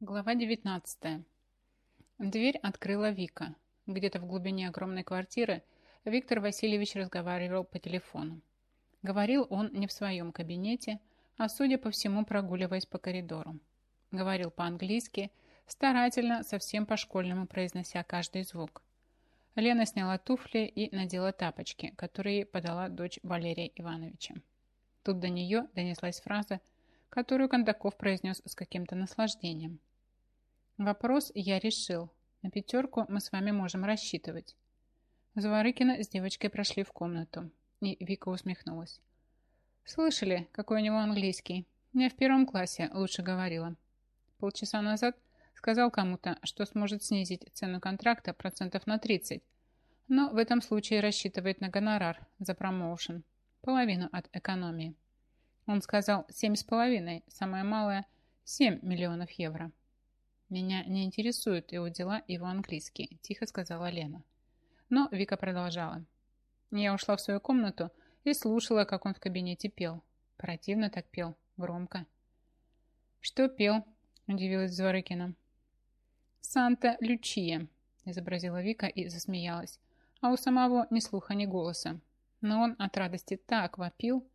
Глава 19. Дверь открыла Вика. Где-то в глубине огромной квартиры Виктор Васильевич разговаривал по телефону. Говорил он не в своем кабинете, а, судя по всему, прогуливаясь по коридору. Говорил по-английски, старательно, совсем по-школьному произнося каждый звук. Лена сняла туфли и надела тапочки, которые подала дочь Валерия Ивановича. Тут до нее донеслась фраза, которую Кондаков произнес с каким-то наслаждением – Вопрос я решил. На пятерку мы с вами можем рассчитывать. Заворыкина с девочкой прошли в комнату. И Вика усмехнулась. Слышали, какой у него английский? Я в первом классе лучше говорила. Полчаса назад сказал кому-то, что сможет снизить цену контракта процентов на 30, но в этом случае рассчитывает на гонорар за промоушен, половину от экономии. Он сказал 7,5, самое малое 7 миллионов евро. «Меня не интересуют его дела его английский», – тихо сказала Лена. Но Вика продолжала. Я ушла в свою комнату и слушала, как он в кабинете пел. Противно так пел, громко. «Что пел?» – удивилась Зворыкина. «Санта-Лючия», – изобразила Вика и засмеялась. А у самого ни слуха, ни голоса. Но он от радости так вопил.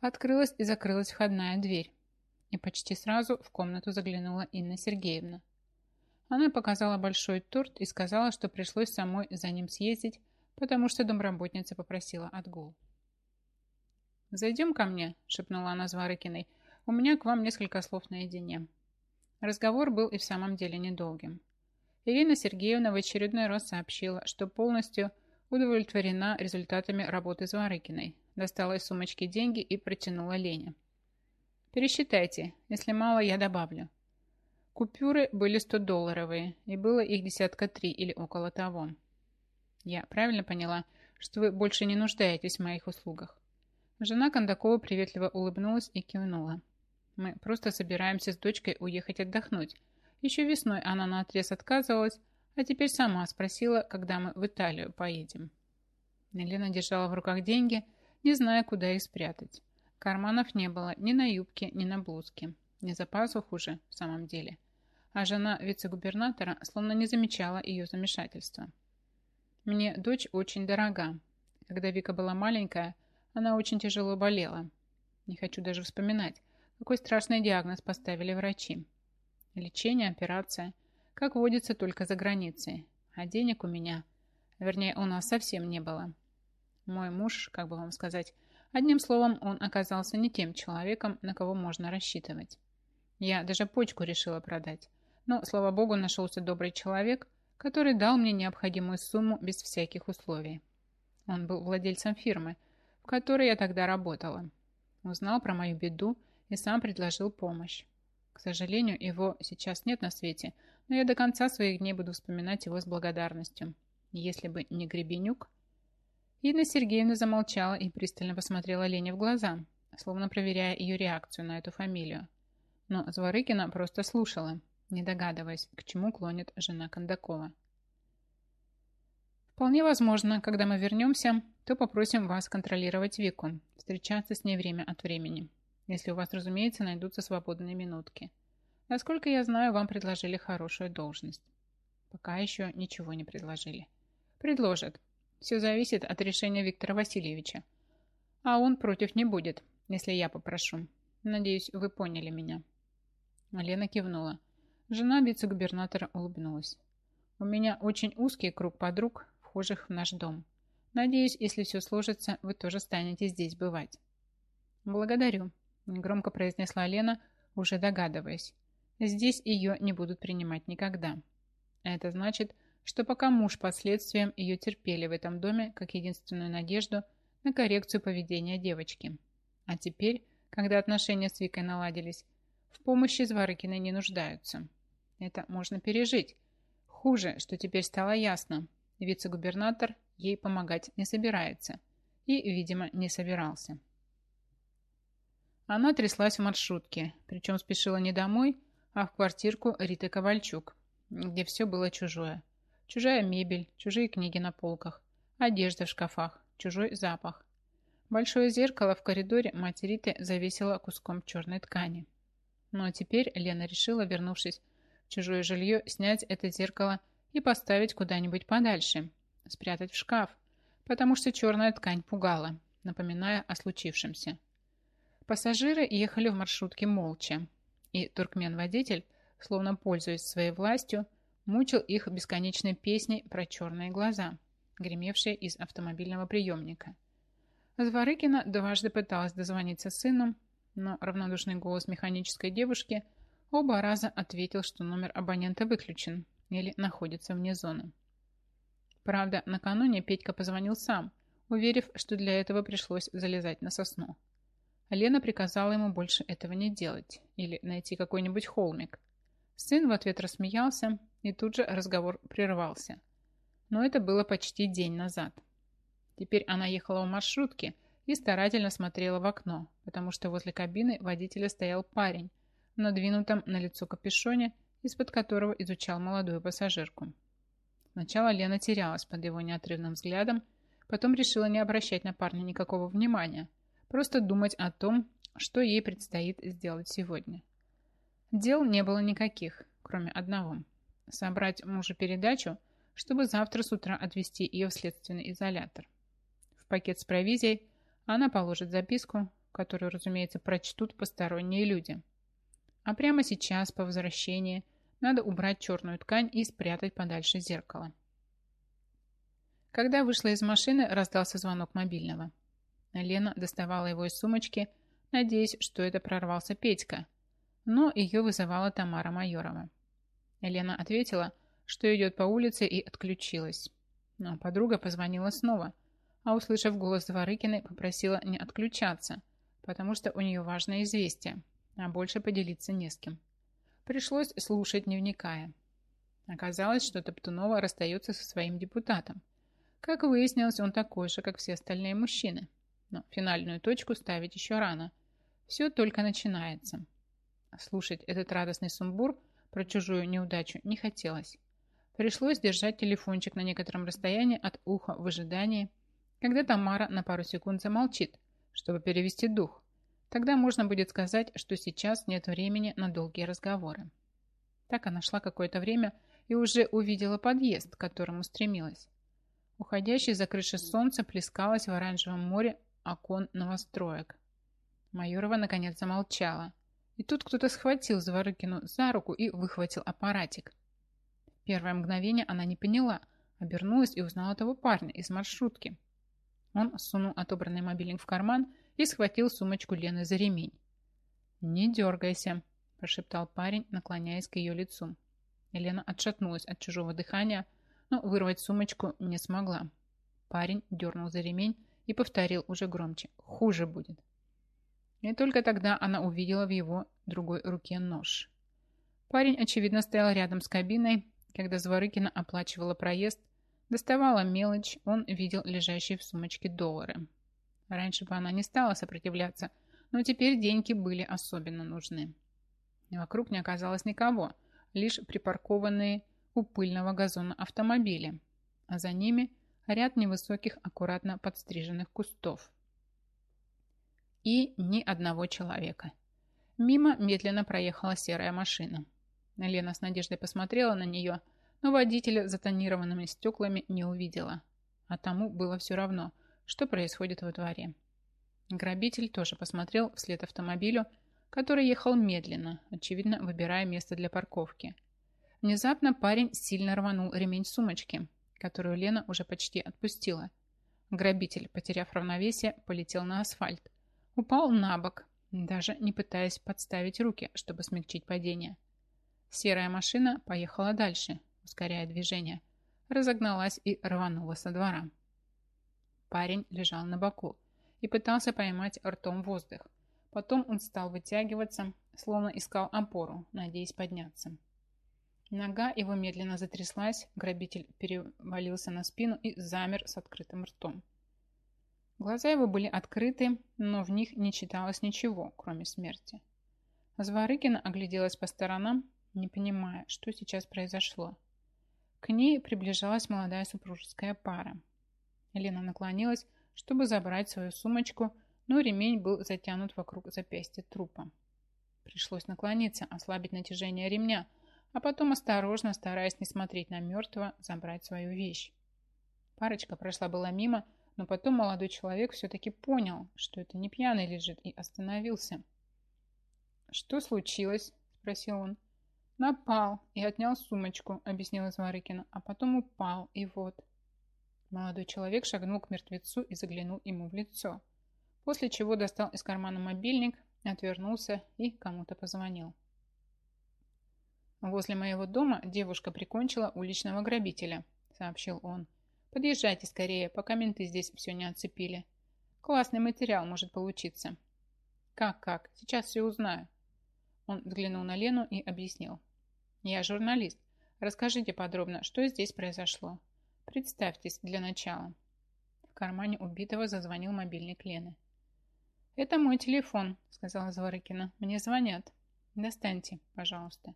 Открылась и закрылась входная дверь. И почти сразу в комнату заглянула Инна Сергеевна. Она показала большой торт и сказала, что пришлось самой за ним съездить, потому что домработница попросила отгул. «Зайдем ко мне», – шепнула она Зварыкиной. «У меня к вам несколько слов наедине». Разговор был и в самом деле недолгим. Ирина Сергеевна в очередной раз сообщила, что полностью удовлетворена результатами работы Зварыкиной, достала из сумочки деньги и протянула Лене. Пересчитайте, если мало, я добавлю. Купюры были 100-долларовые, и было их десятка три или около того. Я правильно поняла, что вы больше не нуждаетесь в моих услугах? Жена Кондакова приветливо улыбнулась и кивнула. Мы просто собираемся с дочкой уехать отдохнуть. Еще весной она наотрез отказывалась, а теперь сама спросила, когда мы в Италию поедем. Елена держала в руках деньги, не зная, куда их спрятать. Карманов не было ни на юбке, ни на блузке. Не за пазух уже, в самом деле. А жена вице-губернатора словно не замечала ее замешательства. Мне дочь очень дорога. Когда Вика была маленькая, она очень тяжело болела. Не хочу даже вспоминать, какой страшный диагноз поставили врачи. Лечение, операция. Как водится только за границей. А денег у меня, вернее, у нас совсем не было. Мой муж, как бы вам сказать, Одним словом, он оказался не тем человеком, на кого можно рассчитывать. Я даже почку решила продать. Но, слава богу, нашелся добрый человек, который дал мне необходимую сумму без всяких условий. Он был владельцем фирмы, в которой я тогда работала. Узнал про мою беду и сам предложил помощь. К сожалению, его сейчас нет на свете, но я до конца своих дней буду вспоминать его с благодарностью. Если бы не Гребенюк, Инна Сергеевна замолчала и пристально посмотрела Лене в глаза, словно проверяя ее реакцию на эту фамилию. Но Зворыкина просто слушала, не догадываясь, к чему клонит жена Кондакова. «Вполне возможно, когда мы вернемся, то попросим вас контролировать Вику, встречаться с ней время от времени, если у вас, разумеется, найдутся свободные минутки. Насколько я знаю, вам предложили хорошую должность. Пока еще ничего не предложили. Предложат, все зависит от решения Виктора Васильевича. А он против не будет, если я попрошу. Надеюсь, вы поняли меня. Лена кивнула. Жена вице-губернатора улыбнулась. У меня очень узкий круг подруг, вхожих в наш дом. Надеюсь, если все сложится, вы тоже станете здесь бывать. Благодарю, громко произнесла Лена, уже догадываясь. Здесь ее не будут принимать никогда. Это значит, что пока муж под следствием ее терпели в этом доме как единственную надежду на коррекцию поведения девочки. А теперь, когда отношения с Викой наладились, в помощи Зварыкиной не нуждаются. Это можно пережить. Хуже, что теперь стало ясно. Вице-губернатор ей помогать не собирается. И, видимо, не собирался. Она тряслась в маршрутке, причем спешила не домой, а в квартирку Риты Ковальчук, где все было чужое. Чужая мебель, чужие книги на полках, одежда в шкафах, чужой запах. Большое зеркало в коридоре мать Риты завесило куском черной ткани. Но теперь Лена решила, вернувшись в чужое жилье, снять это зеркало и поставить куда-нибудь подальше, спрятать в шкаф, потому что черная ткань пугала, напоминая о случившемся. Пассажиры ехали в маршрутке молча, и туркмен-водитель, словно пользуясь своей властью, мучил их бесконечной песней про черные глаза, гремевшие из автомобильного приемника. Зворыкина дважды пыталась дозвониться сыну, но равнодушный голос механической девушки оба раза ответил, что номер абонента выключен или находится вне зоны. Правда, накануне Петька позвонил сам, уверив, что для этого пришлось залезать на сосну. Лена приказала ему больше этого не делать или найти какой-нибудь холмик. Сын в ответ рассмеялся, и тут же разговор прервался. Но это было почти день назад. Теперь она ехала в маршрутке и старательно смотрела в окно, потому что возле кабины водителя стоял парень, надвинутом на лицо капюшоне, из-под которого изучал молодую пассажирку. Сначала Лена терялась под его неотрывным взглядом, потом решила не обращать на парня никакого внимания – Просто думать о том, что ей предстоит сделать сегодня. Дел не было никаких, кроме одного. Собрать мужу передачу, чтобы завтра с утра отвезти ее в следственный изолятор. В пакет с провизией она положит записку, которую, разумеется, прочтут посторонние люди. А прямо сейчас, по возвращении, надо убрать черную ткань и спрятать подальше зеркало. Когда вышла из машины, раздался звонок мобильного. Лена доставала его из сумочки, надеясь, что это прорвался Петька, но ее вызывала Тамара Майорова. Лена ответила, что идет по улице и отключилась. Но подруга позвонила снова, а, услышав голос Зворыкиной, попросила не отключаться, потому что у нее важное известие, а больше поделиться не с кем. Пришлось слушать, не вникая. Оказалось, что Топтунова расстается со своим депутатом. Как выяснилось, он такой же, как все остальные мужчины – но финальную точку ставить еще рано. Все только начинается. Слушать этот радостный сумбур про чужую неудачу не хотелось. Пришлось держать телефончик на некотором расстоянии от уха в ожидании, когда Тамара на пару секунд замолчит, чтобы перевести дух. Тогда можно будет сказать, что сейчас нет времени на долгие разговоры. Так она шла какое-то время и уже увидела подъезд, к которому стремилась. Уходящее за крыши солнце плескалось в оранжевом море окон новостроек. Майорова наконец замолчала. И тут кто-то схватил Заворыкину за руку и выхватил аппаратик. Первое мгновение она не поняла, обернулась и узнала того парня из маршрутки. Он сунул отобранный мобильник в карман и схватил сумочку Лены за ремень. «Не дергайся», – прошептал парень, наклоняясь к ее лицу. Елена отшатнулась от чужого дыхания, но вырвать сумочку не смогла. Парень дернул за ремень и повторил уже громче. Хуже будет. И только тогда она увидела в его другой руке нож. Парень, очевидно, стоял рядом с кабиной, когда Зворыкина оплачивала проезд, доставала мелочь, он видел лежащие в сумочке доллары. Раньше бы она не стала сопротивляться, но теперь деньги были особенно нужны. Вокруг не оказалось никого, лишь припаркованные у пыльного газона автомобили, а за ними ряд невысоких, аккуратно подстриженных кустов. И ни одного человека. Мимо медленно проехала серая машина. Лена с надеждой посмотрела на нее, но водителя за тонированными стеклами не увидела. А тому было все равно, что происходит во дворе. Грабитель тоже посмотрел вслед автомобилю, который ехал медленно, очевидно, выбирая место для парковки. Внезапно парень сильно рванул ремень сумочки – которую Лена уже почти отпустила. Грабитель, потеряв равновесие, полетел на асфальт. Упал на бок, даже не пытаясь подставить руки, чтобы смягчить падение. Серая машина поехала дальше, ускоряя движение. Разогналась и рванула со двора. Парень лежал на боку и пытался поймать ртом воздух. Потом он стал вытягиваться, словно искал опору, надеясь подняться. Нога его медленно затряслась, грабитель перевалился на спину и замер с открытым ртом. Глаза его были открыты, но в них не читалось ничего, кроме смерти. Зворыкина огляделась по сторонам, не понимая, что сейчас произошло. К ней приближалась молодая супружеская пара. Елена наклонилась, чтобы забрать свою сумочку, но ремень был затянут вокруг запястья трупа. Пришлось наклониться, ослабить натяжение ремня, а потом осторожно, стараясь не смотреть на мертвого, забрать свою вещь. Парочка прошла была мимо, но потом молодой человек все-таки понял, что это не пьяный лежит, и остановился. «Что случилось?» – спросил он. «Напал и отнял сумочку», – объяснила Зворыкина, – «а потом упал, и вот». Молодой человек шагнул к мертвецу и заглянул ему в лицо, после чего достал из кармана мобильник, отвернулся и кому-то позвонил. «Возле моего дома девушка прикончила уличного грабителя», – сообщил он. «Подъезжайте скорее, пока менты здесь все не оцепили. Классный материал может получиться». «Как-как? Сейчас все узнаю». Он взглянул на Лену и объяснил. «Я журналист. Расскажите подробно, что здесь произошло. Представьтесь для начала». В кармане убитого зазвонил мобильник Лены. «Это мой телефон», — сказала Зворыкина. «Мне звонят. Достаньте, пожалуйста».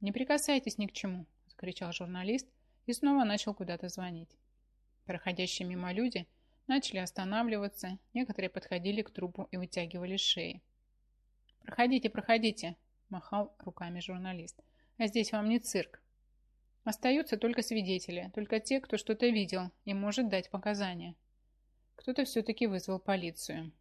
«Не прикасайтесь ни к чему», — закричал журналист и снова начал куда-то звонить. Проходящие мимо люди начали останавливаться, некоторые подходили к трупу и вытягивали шеи. «Проходите, проходите», — махал руками журналист. «А здесь вам не цирк. Остаются только свидетели, только те, кто что-то видел и может дать показания. Кто-то все-таки вызвал полицию.